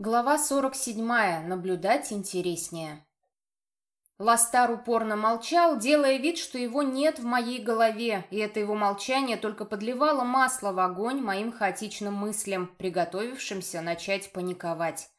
Глава 47. Наблюдать интереснее. Ластар упорно молчал, делая вид, что его нет в моей голове, и это его молчание только подливало масло в огонь моим хаотичным мыслям, приготовившимся начать паниковать.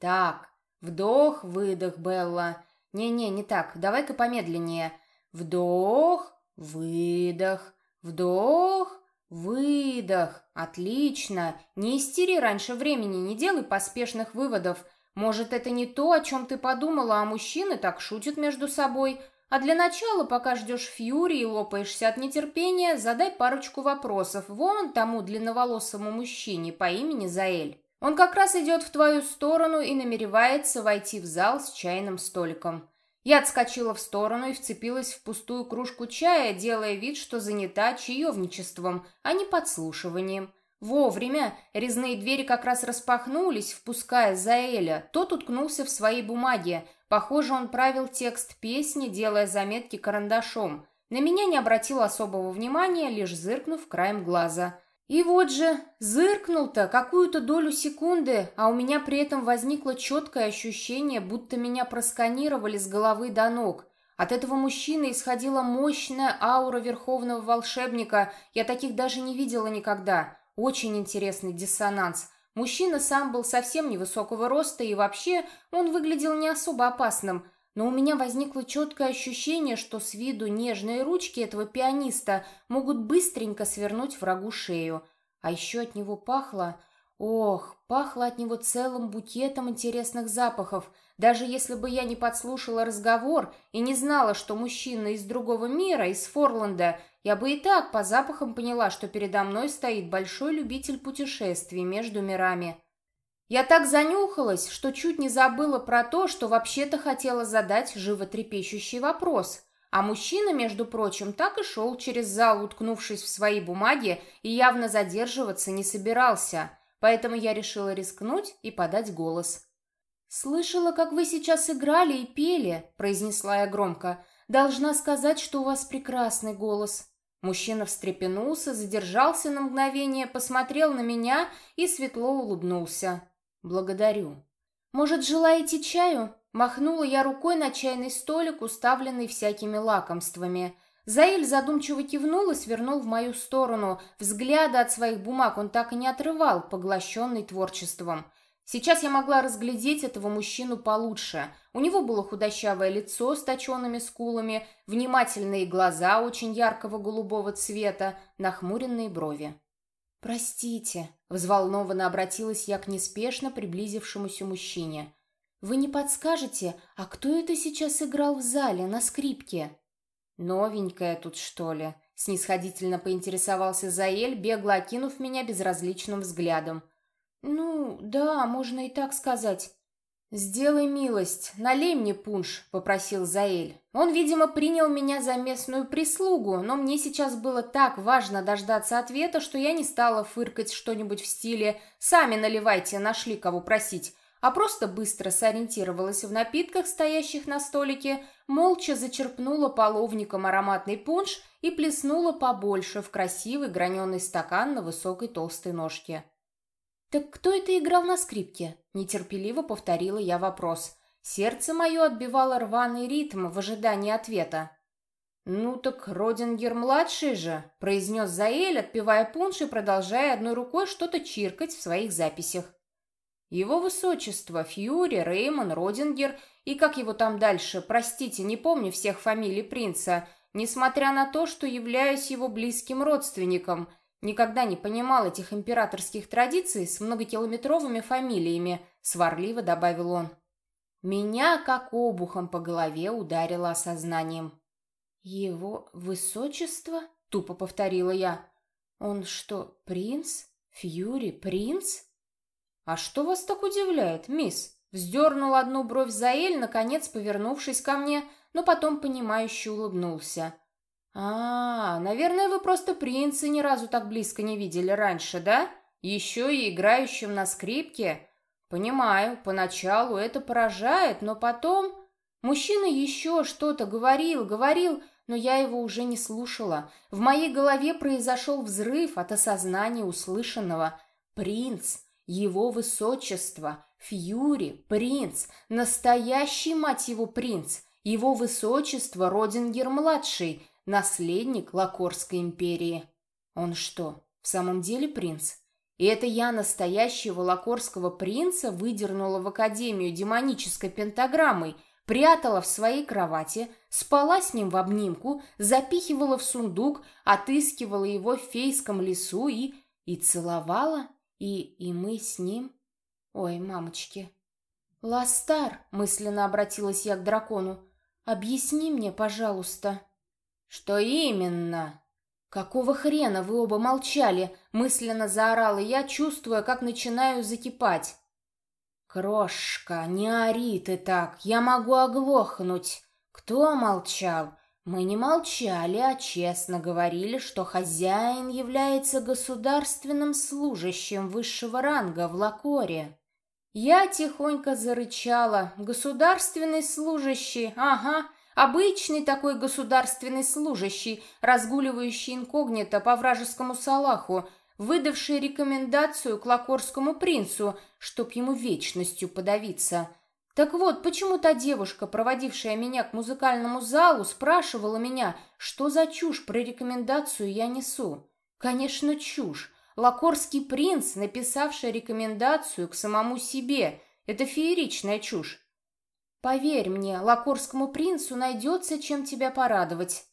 «Так, вдох, выдох, Белла. Не-не, не так, давай-ка помедленнее. Вдох, выдох, вдох, «Выдох! Отлично! Не истери раньше времени, не делай поспешных выводов. Может, это не то, о чем ты подумала, а мужчины так шутят между собой. А для начала, пока ждешь Фьюри и лопаешься от нетерпения, задай парочку вопросов вон тому длинноволосому мужчине по имени Заэль. Он как раз идет в твою сторону и намеревается войти в зал с чайным столиком. Я отскочила в сторону и вцепилась в пустую кружку чая, делая вид, что занята чаевничеством, а не подслушиванием. Вовремя резные двери как раз распахнулись, впуская Заэля. Тот уткнулся в свои бумаги. Похоже, он правил текст песни, делая заметки карандашом. На меня не обратил особого внимания, лишь зыркнув краем глаза. И вот же, зыркнул-то какую-то долю секунды, а у меня при этом возникло четкое ощущение, будто меня просканировали с головы до ног. От этого мужчины исходила мощная аура верховного волшебника, я таких даже не видела никогда. Очень интересный диссонанс. Мужчина сам был совсем невысокого роста, и вообще он выглядел не особо опасным – но у меня возникло четкое ощущение, что с виду нежные ручки этого пианиста могут быстренько свернуть врагу шею. А еще от него пахло... Ох, пахло от него целым букетом интересных запахов. Даже если бы я не подслушала разговор и не знала, что мужчина из другого мира, из Форланда, я бы и так по запахам поняла, что передо мной стоит большой любитель путешествий между мирами. Я так занюхалась, что чуть не забыла про то, что вообще-то хотела задать животрепещущий вопрос. А мужчина, между прочим, так и шел через зал, уткнувшись в свои бумаги, и явно задерживаться не собирался. Поэтому я решила рискнуть и подать голос. «Слышала, как вы сейчас играли и пели», — произнесла я громко. «Должна сказать, что у вас прекрасный голос». Мужчина встрепенулся, задержался на мгновение, посмотрел на меня и светло улыбнулся. «Благодарю». «Может, желаете чаю?» Махнула я рукой на чайный столик, уставленный всякими лакомствами. Заиль задумчиво кивнул и свернул в мою сторону. Взгляда от своих бумаг он так и не отрывал, поглощенный творчеством. Сейчас я могла разглядеть этого мужчину получше. У него было худощавое лицо с точенными скулами, внимательные глаза очень яркого голубого цвета, нахмуренные брови. «Простите», — взволнованно обратилась я к неспешно приблизившемуся мужчине. «Вы не подскажете, а кто это сейчас играл в зале на скрипке?» «Новенькая тут, что ли?» — снисходительно поинтересовался Заэль, бегло окинув меня безразличным взглядом. «Ну, да, можно и так сказать. «Сделай милость, налей мне пунш», — попросил Заэль. Он, видимо, принял меня за местную прислугу, но мне сейчас было так важно дождаться ответа, что я не стала фыркать что-нибудь в стиле «сами наливайте, нашли кого просить», а просто быстро сориентировалась в напитках, стоящих на столике, молча зачерпнула половником ароматный пунш и плеснула побольше в красивый граненый стакан на высокой толстой ножке. «Так кто это играл на скрипке?» – нетерпеливо повторила я вопрос. Сердце мое отбивало рваный ритм в ожидании ответа. «Ну так Родингер-младший же», – произнес Заэль, отпивая пунш и продолжая одной рукой что-то чиркать в своих записях. Его высочество Фьюри, Реймон, Родингер и как его там дальше, простите, не помню всех фамилий принца, несмотря на то, что являюсь его близким родственником – Никогда не понимал этих императорских традиций с многокилометровыми фамилиями, сварливо добавил он. Меня как обухом по голове ударило осознанием. «Его высочество?» — тупо повторила я. «Он что, принц? Фьюри принц?» «А что вас так удивляет, мисс?» Вздернул одну бровь Заэль, наконец повернувшись ко мне, но потом понимающе улыбнулся. «А, наверное, вы просто принца ни разу так близко не видели раньше, да? Еще и играющим на скрипке? Понимаю, поначалу это поражает, но потом...» Мужчина еще что-то говорил, говорил, но я его уже не слушала. В моей голове произошел взрыв от осознания услышанного. «Принц, его высочество, Фьюри, принц, настоящий, мать его, принц, его высочество Родингер-младший, наследник Лакорской империи. Он что, в самом деле принц? И это я настоящего лакорского принца выдернула в Академию демонической пентаграммой, прятала в своей кровати, спала с ним в обнимку, запихивала в сундук, отыскивала его в фейском лесу и... и целовала, и... и мы с ним... Ой, мамочки. «Ластар», — мысленно обратилась я к дракону, — «объясни мне, пожалуйста». «Что именно?» «Какого хрена вы оба молчали?» — мысленно заорала я, чувствуя, как начинаю закипать. «Крошка, не ори ты так, я могу оглохнуть. Кто молчал?» Мы не молчали, а честно говорили, что хозяин является государственным служащим высшего ранга в Лакоре. Я тихонько зарычала. Государственный служащий, ага, обычный такой государственный служащий, разгуливающий инкогнито по вражескому салаху, выдавший рекомендацию к лакорскому принцу, чтоб ему вечностью подавиться. Так вот, почему та девушка, проводившая меня к музыкальному залу, спрашивала меня, что за чушь про рекомендацию я несу? Конечно, чушь. Лакорский принц, написавший рекомендацию к самому себе. Это фееричная чушь. Поверь мне, лакорскому принцу найдется, чем тебя порадовать.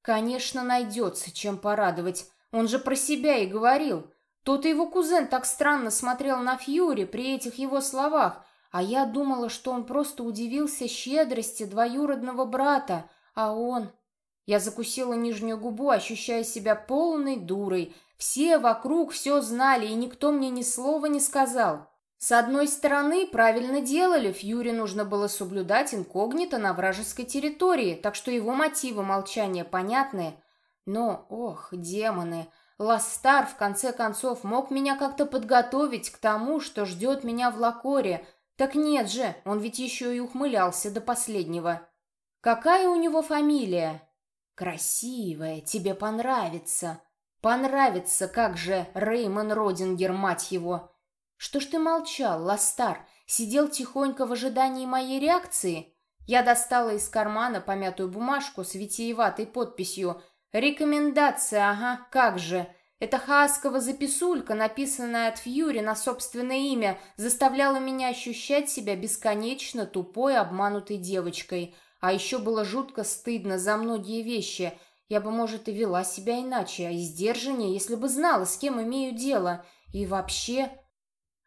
Конечно, найдется, чем порадовать. Он же про себя и говорил. Тот и его кузен так странно смотрел на Фьюри при этих его словах, а я думала, что он просто удивился щедрости двоюродного брата, а он... Я закусила нижнюю губу, ощущая себя полной дурой. Все вокруг все знали, и никто мне ни слова не сказал. С одной стороны, правильно делали, Фьюри нужно было соблюдать инкогнито на вражеской территории, так что его мотивы молчания понятны. Но, ох, демоны, Ластар в конце концов мог меня как-то подготовить к тому, что ждет меня в Лакоре. Так нет же, он ведь еще и ухмылялся до последнего. Какая у него фамилия? Красивая, тебе понравится. Понравится, как же, Реймон Родингер, мать его. Что ж ты молчал, Ластар? Сидел тихонько в ожидании моей реакции? Я достала из кармана помятую бумажку с витиеватой подписью «Рекомендация, ага, как же!» Эта хааскова записулька, написанная от Фьюри на собственное имя, заставляла меня ощущать себя бесконечно тупой, обманутой девочкой. А еще было жутко стыдно за многие вещи. Я бы, может, и вела себя иначе, а и сдержаннее, если бы знала, с кем имею дело. И вообще...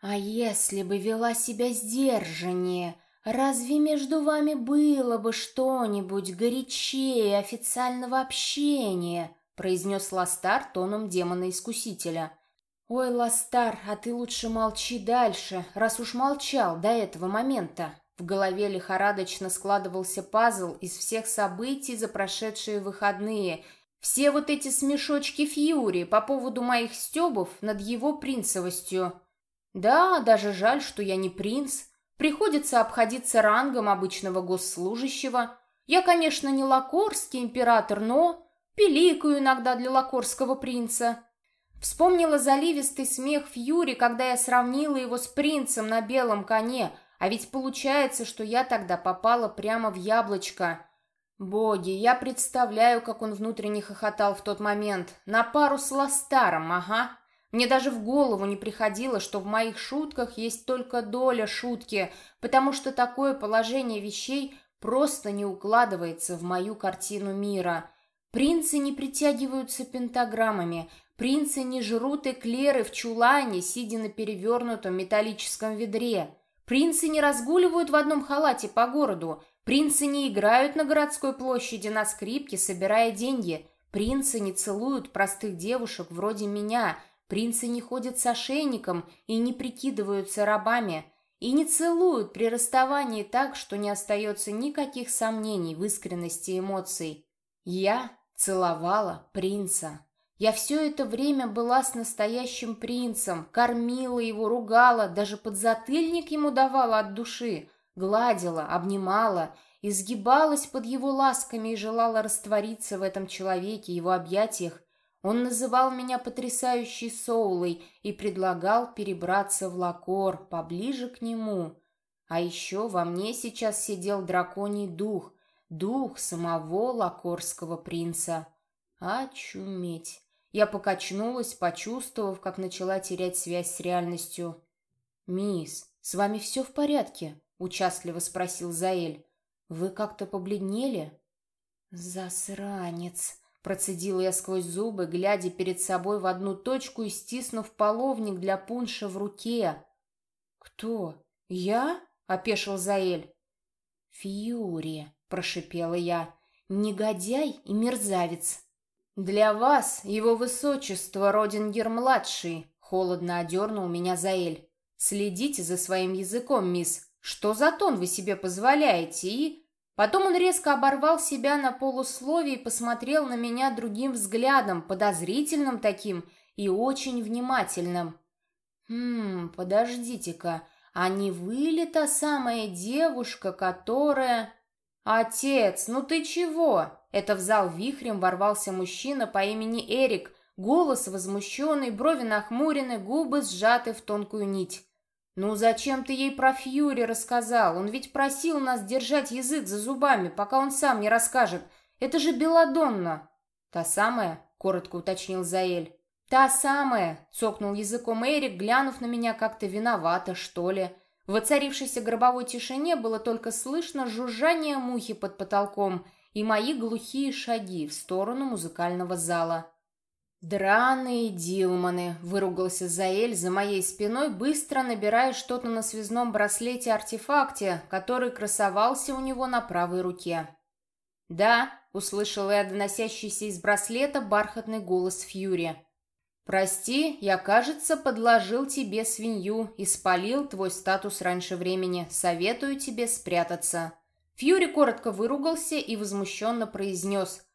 А если бы вела себя сдержаннее, разве между вами было бы что-нибудь горячее официального общения?» произнес Ластар тоном демона-искусителя. «Ой, Ластар, а ты лучше молчи дальше, раз уж молчал до этого момента». В голове лихорадочно складывался пазл из всех событий за прошедшие выходные. Все вот эти смешочки Фьюри по поводу моих стебов над его принцевостью. Да, даже жаль, что я не принц. Приходится обходиться рангом обычного госслужащего. Я, конечно, не лакорский император, но... Пиликаю иногда для лакорского принца. Вспомнила заливистый смех Фьюри, когда я сравнила его с принцем на белом коне, а ведь получается, что я тогда попала прямо в яблочко. Боги, я представляю, как он внутренне хохотал в тот момент. На пару с Ластаром, ага. Мне даже в голову не приходило, что в моих шутках есть только доля шутки, потому что такое положение вещей просто не укладывается в мою картину мира. Принцы не притягиваются пентаграммами, принцы не жрут эклеры в чулане, сидя на перевернутом металлическом ведре. Принцы не разгуливают в одном халате по городу, принцы не играют на городской площади на скрипке, собирая деньги, принцы не целуют простых девушек вроде меня – Принцы не ходят с ошейником и не прикидываются рабами, и не целуют при расставании так, что не остается никаких сомнений в искренности эмоций. Я целовала принца. Я все это время была с настоящим принцем, кормила его, ругала, даже подзатыльник ему давала от души, гладила, обнимала, изгибалась под его ласками и желала раствориться в этом человеке, его объятиях, Он называл меня потрясающей Соулой и предлагал перебраться в Лакор, поближе к нему. А еще во мне сейчас сидел драконий дух, дух самого лакорского принца. Очуметь! Я покачнулась, почувствовав, как начала терять связь с реальностью. «Мисс, с вами все в порядке?» — участливо спросил Заэль. «Вы как-то побледнели?» «Засранец!» — процедила я сквозь зубы, глядя перед собой в одну точку и стиснув половник для пунша в руке. «Кто? Я?» — опешил Заэль. «Фьюри!» — прошипела я. «Негодяй и мерзавец!» «Для вас, его высочество, Родингер-младший!» — холодно одернул меня Заэль. «Следите за своим языком, мисс. Что за тон вы себе позволяете?» И... Потом он резко оборвал себя на полусловие и посмотрел на меня другим взглядом, подозрительным таким и очень внимательным. «Хм, подождите-ка, а не вы ли та самая девушка, которая...» «Отец, ну ты чего?» Это в зал вихрем ворвался мужчина по имени Эрик, голос возмущенный, брови нахмурены, губы сжаты в тонкую нить. «Ну зачем ты ей про Фьюри рассказал? Он ведь просил нас держать язык за зубами, пока он сам не расскажет. Это же Беладонна!» «Та самая?» — коротко уточнил Заэль. «Та самая!» — цокнул языком Эрик, глянув на меня как-то виновато, что ли. В оцарившейся гробовой тишине было только слышно жужжание мухи под потолком и мои глухие шаги в сторону музыкального зала. «Драные Дилманы!» — выругался Заэль за моей спиной, быстро набирая что-то на связном браслете-артефакте, который красовался у него на правой руке. «Да», — услышала я доносящийся из браслета бархатный голос Фьюри. «Прости, я, кажется, подложил тебе свинью и спалил твой статус раньше времени. Советую тебе спрятаться». Фьюри коротко выругался и возмущенно произнес —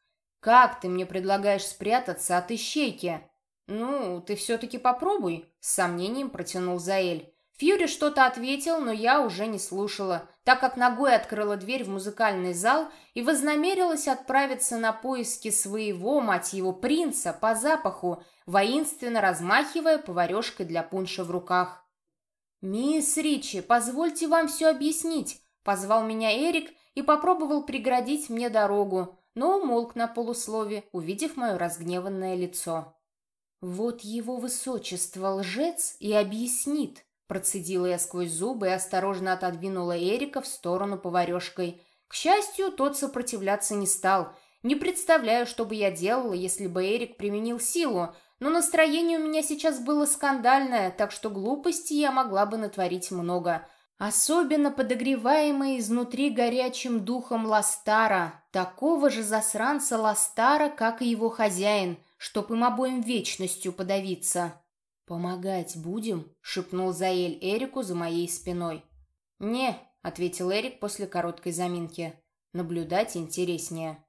«Как ты мне предлагаешь спрятаться от ищейки?» «Ну, ты все-таки попробуй», — с сомнением протянул Заэль. Фьюри что-то ответил, но я уже не слушала, так как ногой открыла дверь в музыкальный зал и вознамерилась отправиться на поиски своего, мать его, принца по запаху, воинственно размахивая поварешкой для пунша в руках. «Мисс Ричи, позвольте вам все объяснить», — позвал меня Эрик и попробовал преградить мне дорогу, но умолк на полуслове, увидев мое разгневанное лицо. «Вот его высочество лжец и объяснит», процедила я сквозь зубы и осторожно отодвинула Эрика в сторону поварешкой. К счастью, тот сопротивляться не стал. Не представляю, что бы я делала, если бы Эрик применил силу, но настроение у меня сейчас было скандальное, так что глупости я могла бы натворить много особенно подогреваемый изнутри горячим духом Ластара, такого же засранца Ластара, как и его хозяин, чтоб им обоим вечностью подавиться. «Помогать будем?» — шепнул Заэль Эрику за моей спиной. «Не», — ответил Эрик после короткой заминки. «Наблюдать интереснее».